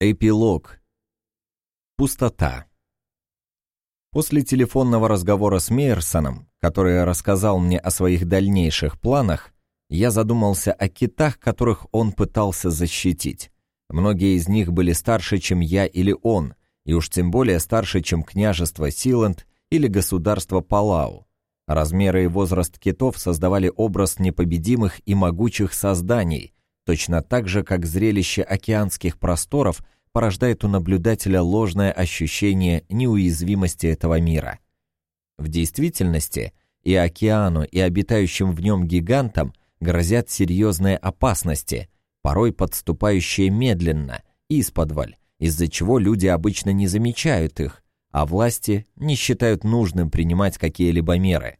Эпилог. Пустота. После телефонного разговора с Мейерсоном, который рассказал мне о своих дальнейших планах, я задумался о китах, которых он пытался защитить. Многие из них были старше, чем я или он, и уж тем более старше, чем княжество Силанд или государство Палау. Размеры и возраст китов создавали образ непобедимых и могучих созданий – точно так же, как зрелище океанских просторов порождает у наблюдателя ложное ощущение неуязвимости этого мира. В действительности и океану, и обитающим в нем гигантам грозят серьезные опасности, порой подступающие медленно, исподволь, из-за чего люди обычно не замечают их, а власти не считают нужным принимать какие-либо меры.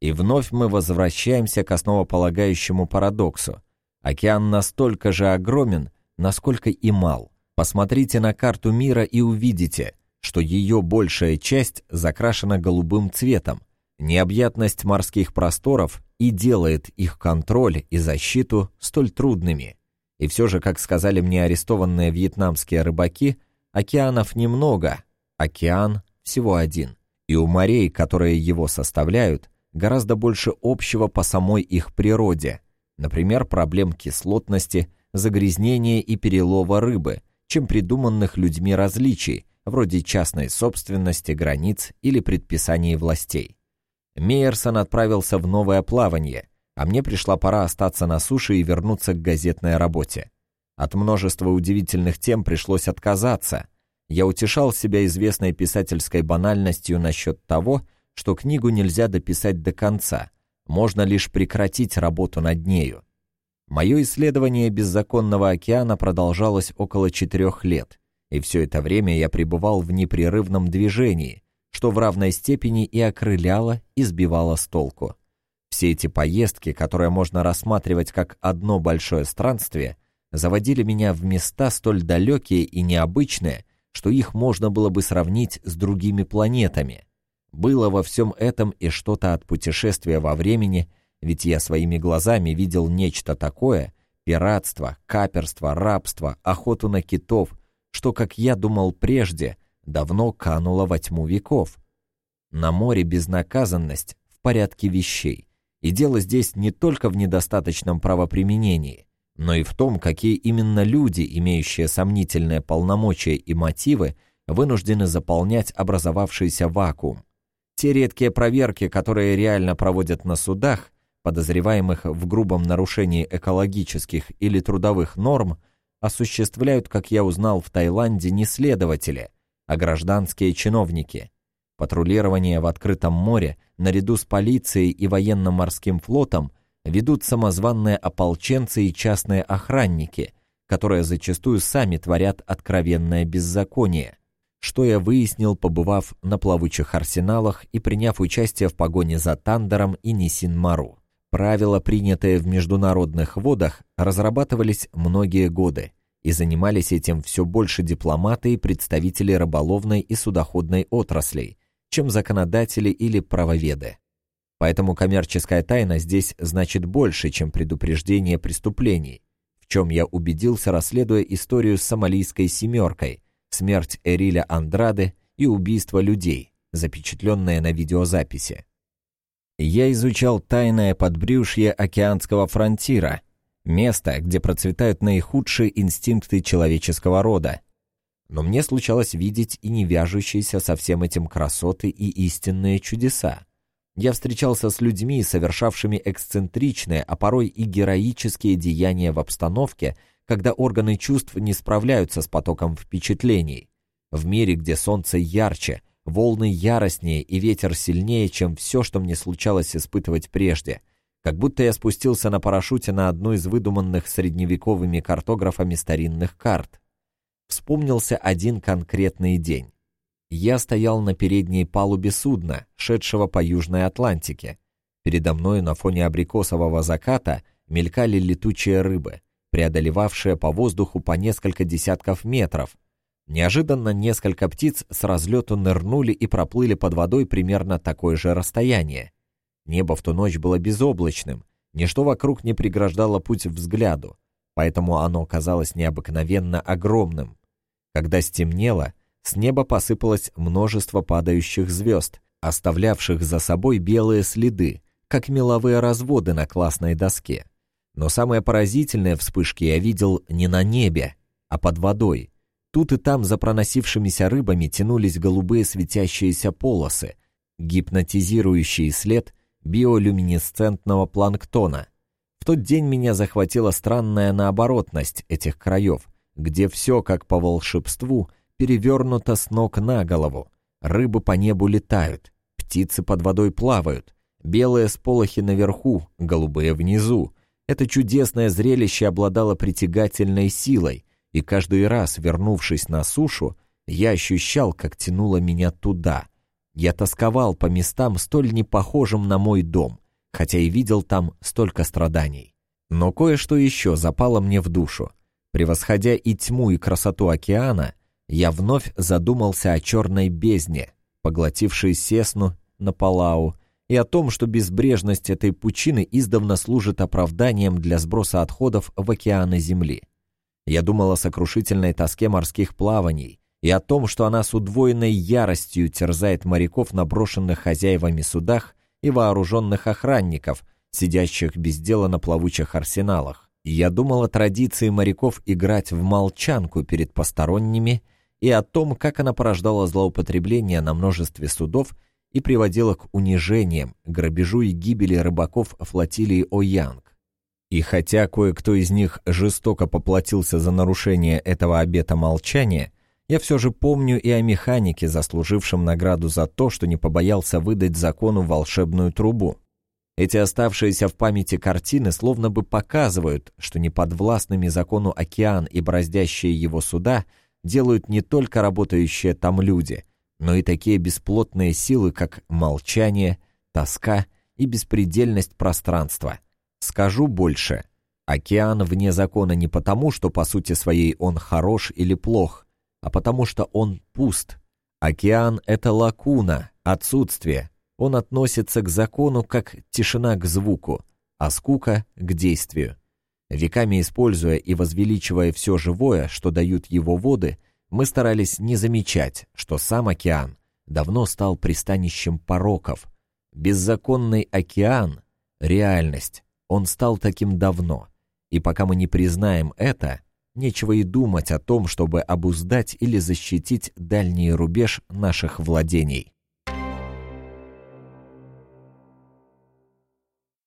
И вновь мы возвращаемся к основополагающему парадоксу – Океан настолько же огромен, насколько и мал. Посмотрите на карту мира и увидите, что ее большая часть закрашена голубым цветом. Необъятность морских просторов и делает их контроль и защиту столь трудными. И все же, как сказали мне арестованные вьетнамские рыбаки, океанов немного, океан всего один. И у морей, которые его составляют, гораздо больше общего по самой их природе – например, проблем кислотности, загрязнения и перелова рыбы, чем придуманных людьми различий, вроде частной собственности, границ или предписаний властей. Мейерсон отправился в новое плавание, а мне пришла пора остаться на суше и вернуться к газетной работе. От множества удивительных тем пришлось отказаться. Я утешал себя известной писательской банальностью насчет того, что книгу нельзя дописать до конца – можно лишь прекратить работу над нею. Мое исследование беззаконного океана продолжалось около четырех лет, и все это время я пребывал в непрерывном движении, что в равной степени и окрыляло, и сбивало с толку. Все эти поездки, которые можно рассматривать как одно большое странствие, заводили меня в места столь далекие и необычные, что их можно было бы сравнить с другими планетами – было во всем этом и что-то от путешествия во времени, ведь я своими глазами видел нечто такое — пиратство, каперство, рабство, охоту на китов, что, как я думал прежде, давно кануло во тьму веков. На море безнаказанность в порядке вещей. И дело здесь не только в недостаточном правоприменении, но и в том, какие именно люди, имеющие сомнительные полномочия и мотивы, вынуждены заполнять образовавшийся вакуум. Те редкие проверки, которые реально проводят на судах, подозреваемых в грубом нарушении экологических или трудовых норм, осуществляют, как я узнал в Таиланде, не следователи, а гражданские чиновники. Патрулирование в открытом море наряду с полицией и военно-морским флотом ведут самозванные ополченцы и частные охранники, которые зачастую сами творят откровенное беззаконие что я выяснил, побывав на плавучих арсеналах и приняв участие в погоне за Тандером и Нисинмару. Правила, принятые в международных водах, разрабатывались многие годы, и занимались этим все больше дипломаты и представители рыболовной и судоходной отраслей, чем законодатели или правоведы. Поэтому коммерческая тайна здесь значит больше, чем предупреждение преступлений, в чем я убедился, расследуя историю с сомалийской «семеркой», смерть Эриля Андраде и убийство людей, запечатленное на видеозаписи. Я изучал тайное подбрюшье океанского фронтира, место, где процветают наихудшие инстинкты человеческого рода. Но мне случалось видеть и не вяжущиеся со всем этим красоты и истинные чудеса. Я встречался с людьми, совершавшими эксцентричные, а порой и героические деяния в обстановке, когда органы чувств не справляются с потоком впечатлений. В мире, где солнце ярче, волны яростнее и ветер сильнее, чем все, что мне случалось испытывать прежде. Как будто я спустился на парашюте на одну из выдуманных средневековыми картографами старинных карт. Вспомнился один конкретный день. Я стоял на передней палубе судна, шедшего по Южной Атлантике. Передо мной на фоне абрикосового заката мелькали летучие рыбы преодолевавшая по воздуху по несколько десятков метров. Неожиданно несколько птиц с разлету нырнули и проплыли под водой примерно такое же расстояние. Небо в ту ночь было безоблачным, ничто вокруг не преграждало путь взгляду, поэтому оно казалось необыкновенно огромным. Когда стемнело, с неба посыпалось множество падающих звезд, оставлявших за собой белые следы, как меловые разводы на классной доске. Но самые поразительные вспышки я видел не на небе, а под водой. Тут и там за проносившимися рыбами тянулись голубые светящиеся полосы, гипнотизирующий след биолюминесцентного планктона. В тот день меня захватила странная наоборотность этих краев, где все, как по волшебству, перевернуто с ног на голову. Рыбы по небу летают, птицы под водой плавают, белые сполохи наверху, голубые внизу. Это чудесное зрелище обладало притягательной силой, и каждый раз, вернувшись на сушу, я ощущал, как тянуло меня туда. Я тосковал по местам, столь непохожим на мой дом, хотя и видел там столько страданий. Но кое-что еще запало мне в душу. Превосходя и тьму, и красоту океана, я вновь задумался о черной бездне, поглотившей Сесну на Палау, и о том, что безбрежность этой пучины издавна служит оправданием для сброса отходов в океаны Земли. Я думал о сокрушительной тоске морских плаваний и о том, что она с удвоенной яростью терзает моряков на брошенных хозяевами судах и вооруженных охранников, сидящих без дела на плавучих арсеналах. Я думал о традиции моряков играть в молчанку перед посторонними и о том, как она порождала злоупотребление на множестве судов и приводила к унижениям, грабежу и гибели рыбаков флотилии О'Янг. И хотя кое-кто из них жестоко поплатился за нарушение этого обета молчания, я все же помню и о механике, заслужившем награду за то, что не побоялся выдать закону волшебную трубу. Эти оставшиеся в памяти картины словно бы показывают, что неподвластными закону океан и бороздящие его суда делают не только работающие там люди, но и такие бесплотные силы, как молчание, тоска и беспредельность пространства – Скажу больше. Океан вне закона не потому, что по сути своей он хорош или плох, а потому что он пуст. Океан — это лакуна, отсутствие. Он относится к закону как тишина к звуку, а скука — к действию. Веками используя и возвеличивая все живое, что дают его воды, мы старались не замечать, что сам океан давно стал пристанищем пороков. Беззаконный океан — реальность, он стал таким давно, и пока мы не признаем это, нечего и думать о том, чтобы обуздать или защитить дальний рубеж наших владений.